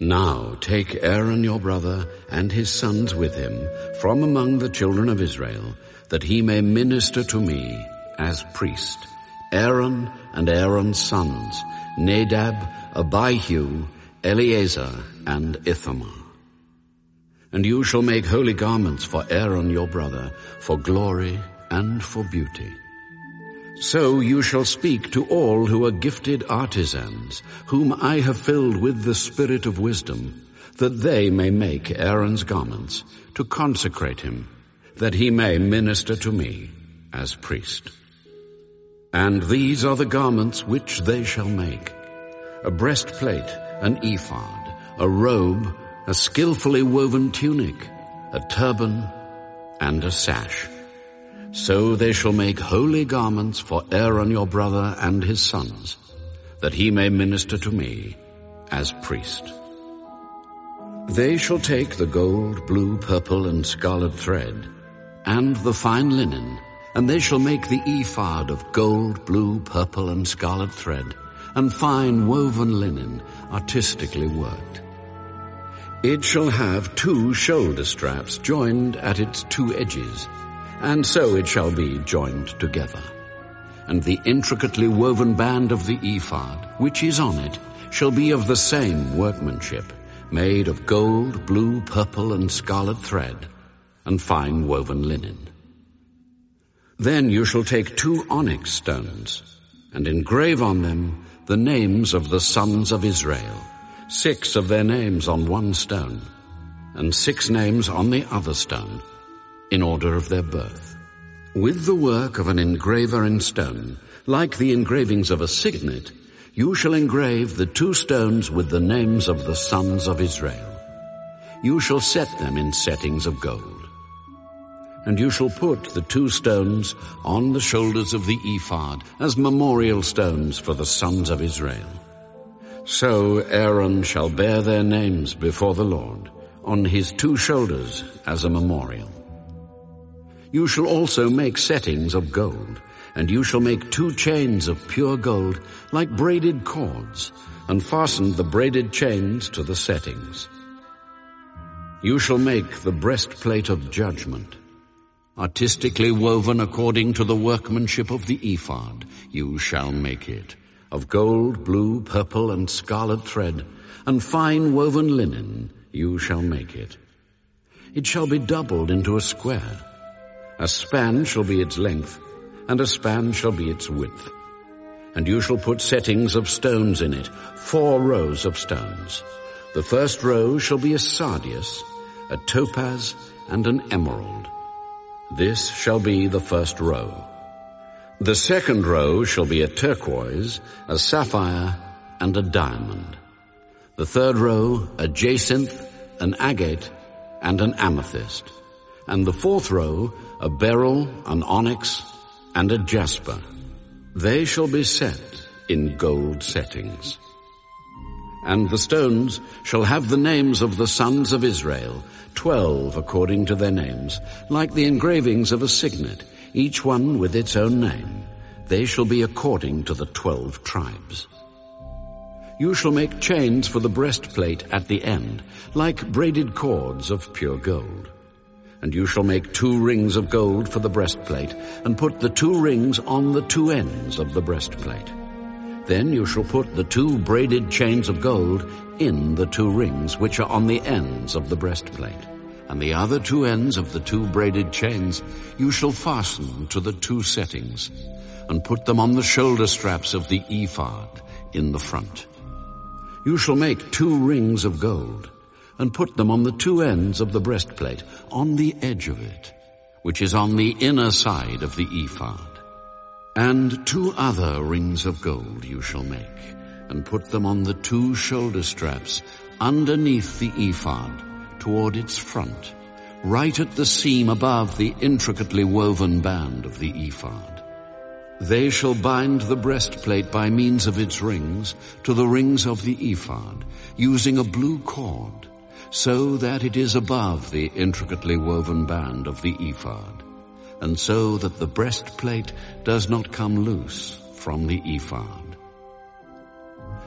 Now take Aaron your brother and his sons with him from among the children of Israel, that he may minister to me as priest. Aaron and Aaron's sons, Nadab, Abihu, Eleazar, and Ithamar. And you shall make holy garments for Aaron your brother, for glory and for beauty. So you shall speak to all who are gifted artisans, whom I have filled with the spirit of wisdom, that they may make Aaron's garments, to consecrate him, that he may minister to me as priest. And these are the garments which they shall make. A breastplate, an ephod, a robe, a skillfully woven tunic, a turban, and a sash. So they shall make holy garments for Aaron your brother and his sons, that he may minister to me as priest. They shall take the gold, blue, purple, and scarlet thread, and the fine linen, and they shall make the ephod of gold, blue, purple, and scarlet thread, and fine woven linen, artistically worked. It shall have two shoulder straps joined at its two edges, and so it shall be joined together. And the intricately woven band of the ephod, which is on it, shall be of the same workmanship, made of gold, blue, purple, and scarlet thread, and fine woven linen. Then you shall take two onyx stones, and engrave on them the names of the sons of Israel, six of their names on one stone, and six names on the other stone, in order of their birth. With the work of an engraver in stone, like the engravings of a signet, you shall engrave the two stones with the names of the sons of Israel. You shall set them in settings of gold. And you shall put the two stones on the shoulders of the ephod as memorial stones for the sons of Israel. So Aaron shall bear their names before the Lord on his two shoulders as a memorial. You shall also make settings of gold, and you shall make two chains of pure gold like braided cords, and fasten the braided chains to the settings. You shall make the breastplate of judgment, artistically woven according to the workmanship of the ephod. You shall make it of gold, blue, purple, and scarlet thread, and fine woven linen. You shall make it. It shall be doubled into a square a span shall be its length, and a span shall be its width. And you shall put settings of stones in it, four rows of stones. The first row shall be a sardius, a topaz, and an emerald. This shall be the first row. The second row shall be a turquoise, a sapphire, and a diamond. The third row, a jacinth, an agate, and an amethyst. And the fourth row, a beryl, an onyx, and a jasper. They shall be set in gold settings. And the stones shall have the names of the sons of Israel, twelve according to their names, like the engravings of a signet, each one with its own name. They shall be according to the twelve tribes. You shall make chains for the breastplate at the end, like braided cords of pure gold. And you shall make two rings of gold for the breastplate, and put the two rings on the two ends of the breastplate. Then you shall put the two braided chains of gold in the two rings which are on the ends of the breastplate. And the other two ends of the two braided chains you shall fasten to the two settings, and put them on the shoulder straps of the ephod in the front. You shall make two rings of gold, and put them on the two ends of the breastplate, on the edge of it, which is on the inner side of the ephod. And two other rings of gold you shall make, and put them on the two shoulder straps underneath the ephod, toward its front, right at the seam above the intricately woven band of the ephod. They shall bind the breastplate by means of its rings to the rings of the ephod, using a blue cord, so that it is above the intricately woven band of the ephod, and so that the breastplate does not come loose from the ephod.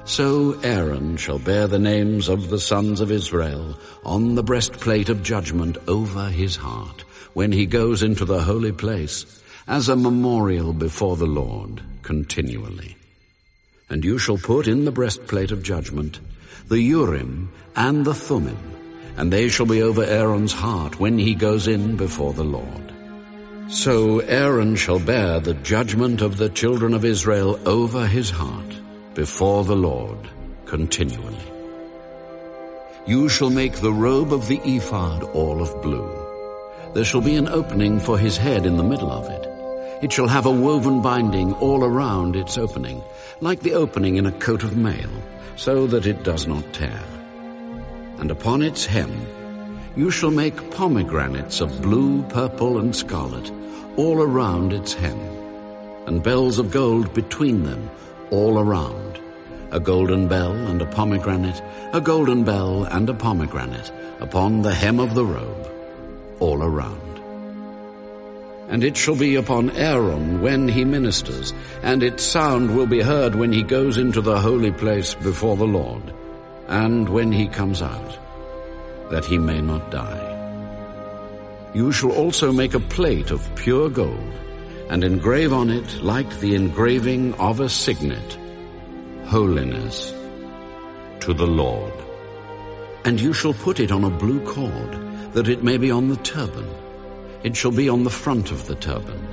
So Aaron shall bear the names of the sons of Israel on the breastplate of judgment over his heart when he goes into the holy place as a memorial before the Lord continually. And you shall put in the breastplate of judgment the Urim and the Thummim, and they shall be over Aaron's heart when he goes in before the Lord. So Aaron shall bear the judgment of the children of Israel over his heart before the Lord continually. You shall make the robe of the ephod all of blue. There shall be an opening for his head in the middle of it. It shall have a woven binding all around its opening, like the opening in a coat of mail, so that it does not tear. And upon its hem you shall make pomegranates of blue, purple, and scarlet all around its hem, and bells of gold between them all around, a golden bell and a pomegranate, a golden bell and a pomegranate, upon the hem of the robe, all around. And it shall be upon Aaron when he ministers, and its sound will be heard when he goes into the holy place before the Lord, and when he comes out, that he may not die. You shall also make a plate of pure gold, and engrave on it like the engraving of a signet, holiness to the Lord. And you shall put it on a blue cord, that it may be on the turban. It shall be on the front of the turban.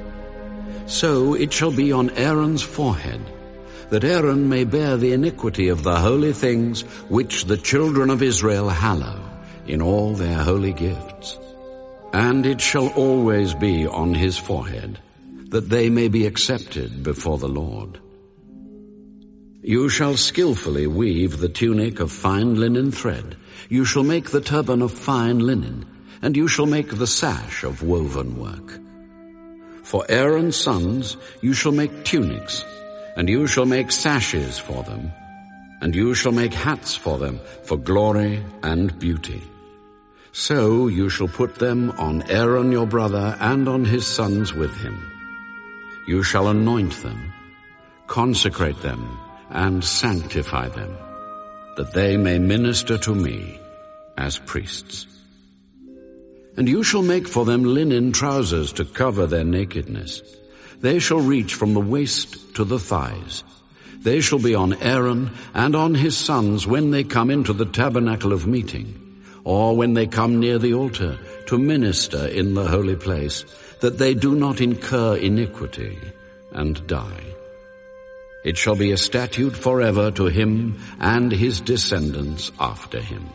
So it shall be on Aaron's forehead, that Aaron may bear the iniquity of the holy things which the children of Israel hallow in all their holy gifts. And it shall always be on his forehead, that they may be accepted before the Lord. You shall skillfully weave the tunic of fine linen thread. You shall make the turban of fine linen, and you shall make the sash of woven work. For Aaron's sons you shall make tunics, and you shall make sashes for them, and you shall make hats for them for glory and beauty. So you shall put them on Aaron your brother and on his sons with him. You shall anoint them, consecrate them, and sanctify them, that they may minister to me as priests. And you shall make for them linen trousers to cover their nakedness. They shall reach from the waist to the thighs. They shall be on Aaron and on his sons when they come into the tabernacle of meeting, or when they come near the altar to minister in the holy place, that they do not incur iniquity and die. It shall be a statute forever to him and his descendants after him.